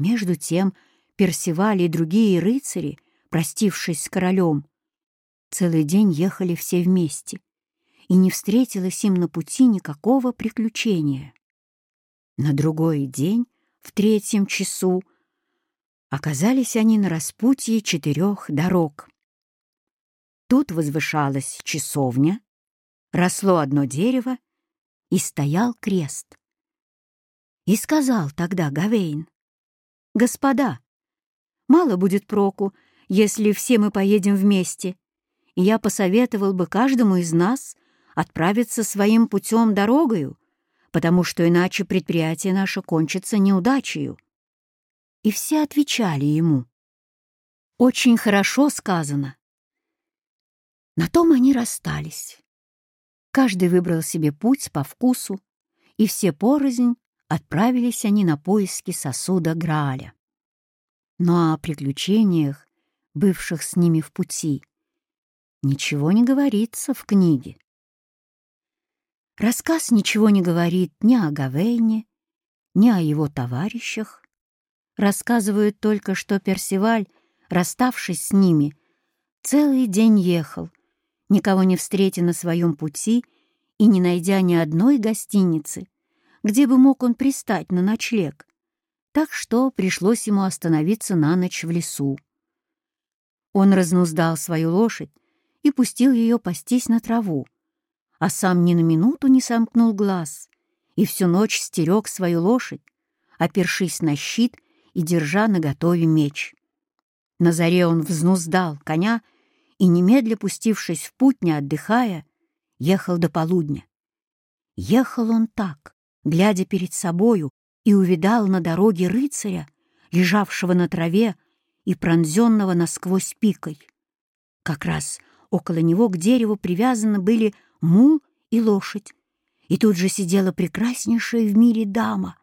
Между тем Персиваль и другие рыцари, простившись с королем, целый день ехали все вместе, и не встретилось им на пути никакого приключения. На другой день, в третьем часу, оказались они на распутье четырех дорог. Тут возвышалась часовня, росло одно дерево и стоял крест. И сказал тогда Гавейн, «Господа, мало будет проку, если все мы поедем вместе, и я посоветовал бы каждому из нас отправиться своим путем дорогою, потому что иначе предприятие наше кончится неудачею». И все отвечали ему, «Очень хорошо сказано». На том они расстались. Каждый выбрал себе путь по вкусу, и все порознь отправились они на поиски сосуда Грааля. Но о приключениях, бывших с ними в пути, ничего не говорится в книге. Рассказ ничего не говорит ни о Гавейне, ни о его товарищах. Рассказывают только, что Персиваль, расставшись с ними, целый день ехал, никого не встретя на своем пути и не найдя ни одной гостиницы, где бы мог он пристать на ночлег, так что пришлось ему остановиться на ночь в лесу. Он разнуздал свою лошадь и пустил ее пастись на траву, а сам ни на минуту не сомкнул глаз и всю ночь стерег свою лошадь, опершись на щит и держа наготове меч. На заре он взнуздал коня и, немедля пустившись в путь, не отдыхая, ехал до полудня. Ехал он так, глядя перед собою, и увидал на дороге рыцаря, лежавшего на траве и пронзенного насквозь пикой. Как раз около него к дереву привязаны были мул и лошадь, и тут же сидела прекраснейшая в мире дама,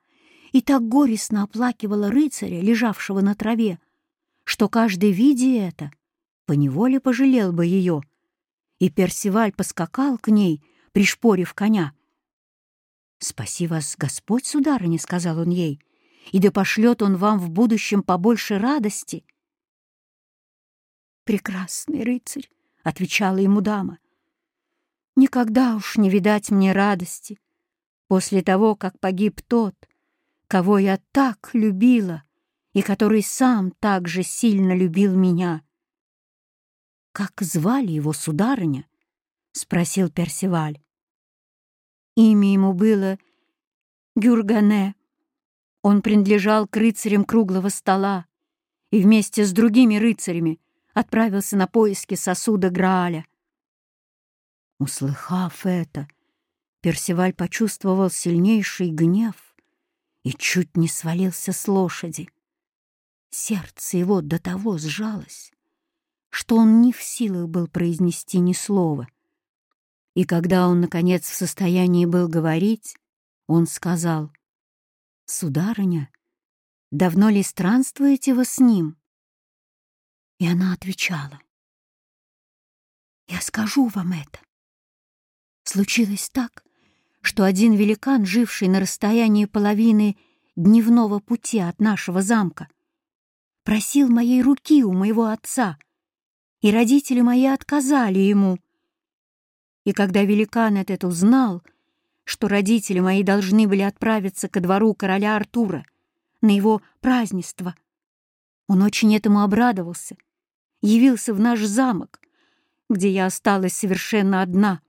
и так горестно оплакивала рыцаря, лежавшего на траве, что каждый, видя это, поневоле пожалел бы ее, и Персиваль поскакал к ней, пришпорив коня. «Спаси вас, Господь, сударыня», — сказал он ей, «и да пошлет он вам в будущем побольше радости». «Прекрасный рыцарь», — отвечала ему дама, «никогда уж не видать мне радости после того, как погиб тот, кого я так любила и который сам так же сильно любил меня». «Как звали его, сударыня?» — спросил Персиваль. Имя ему было Гюргане. Он принадлежал к рыцарям круглого стола и вместе с другими рыцарями отправился на поиски сосуда Грааля. Услыхав это, Персиваль почувствовал сильнейший гнев и чуть не свалился с лошади. Сердце его до того сжалось, что он не в силах был произнести ни слова — и когда он, наконец, в состоянии был говорить, он сказал, «Сударыня, давно ли странствуете вы с ним?» И она отвечала, «Я скажу вам это. Случилось так, что один великан, живший на расстоянии половины дневного пути от нашего замка, просил моей руки у моего отца, и родители мои отказали ему — и когда великан этот узнал, что родители мои должны были отправиться ко двору короля Артура на его празднество, он очень этому обрадовался, явился в наш замок, где я осталась совершенно одна,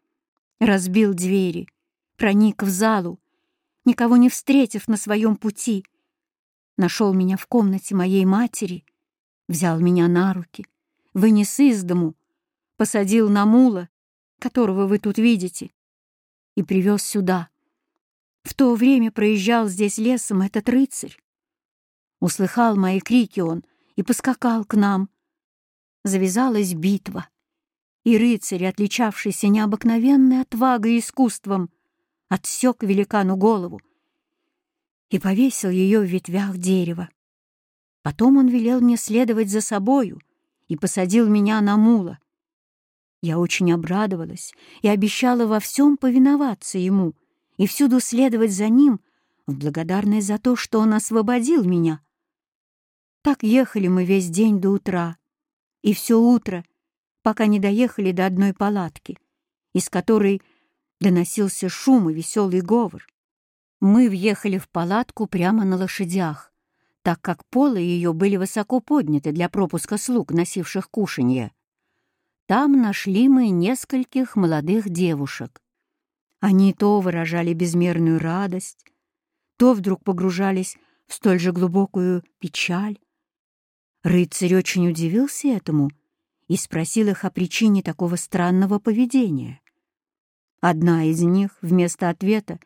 разбил двери, проник в залу, никого не встретив на своем пути, нашел меня в комнате моей матери, взял меня на руки, вынес из дому, посадил на мула которого вы тут видите, и привез сюда. В то время проезжал здесь лесом этот рыцарь. Услыхал мои крики он и поскакал к нам. Завязалась битва, и рыцарь, отличавшийся необыкновенной отвагой и искусством, отсек великану голову и повесил ее в ветвях дерева. Потом он велел мне следовать за собою и посадил меня на мула. Я очень обрадовалась и обещала во всем повиноваться ему и всюду следовать за ним в благодарность за то, что он освободил меня. Так ехали мы весь день до утра, и все утро, пока не доехали до одной палатки, из которой доносился шум и веселый говор. Мы въехали в палатку прямо на лошадях, так как полы ее были высоко подняты для пропуска слуг, носивших кушанье. Там нашли мы нескольких молодых девушек. Они то выражали безмерную радость, то вдруг погружались в столь же глубокую печаль. Рыцарь очень удивился этому и спросил их о причине такого странного поведения. Одна из них вместо ответа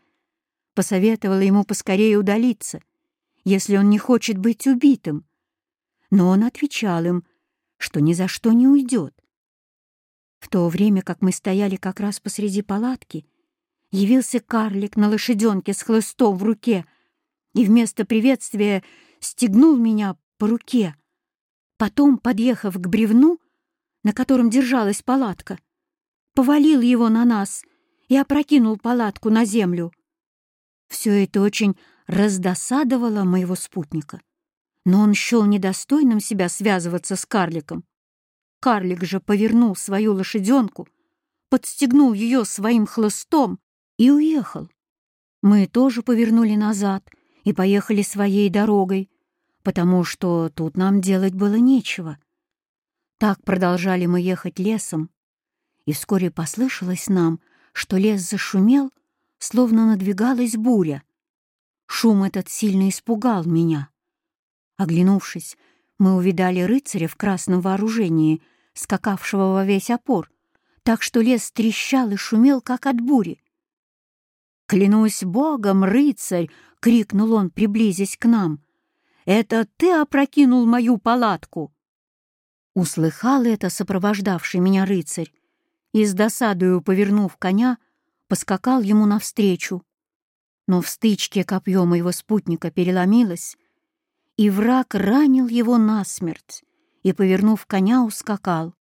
посоветовала ему поскорее удалиться, если он не хочет быть убитым. Но он отвечал им, что ни за что не уйдет. В то время, как мы стояли как раз посреди палатки, явился карлик на лошаденке с хлыстом в руке и вместо приветствия стегнул меня по руке. Потом, подъехав к бревну, на котором держалась палатка, повалил его на нас и опрокинул палатку на землю. Все это очень раздосадовало моего спутника, но он счел недостойным себя связываться с карликом. Карлик же повернул свою лошаденку, подстегнул ее своим хлыстом и уехал. Мы тоже повернули назад и поехали своей дорогой, потому что тут нам делать было нечего. Так продолжали мы ехать лесом, и вскоре послышалось нам, что лес зашумел, словно надвигалась буря. Шум этот сильно испугал меня. Оглянувшись, мы увидали рыцаря в красном вооружении, скакавшего во весь опор, так что лес трещал и шумел, как от бури. «Клянусь Богом, рыцарь!» — крикнул он, приблизясь к нам. «Это ты опрокинул мою палатку!» Услыхал это сопровождавший меня рыцарь и с досадою, повернув коня, поскакал ему навстречу. Но в стычке копье моего спутника переломилось, и враг ранил его насмерть и, повернув коня, ускакал.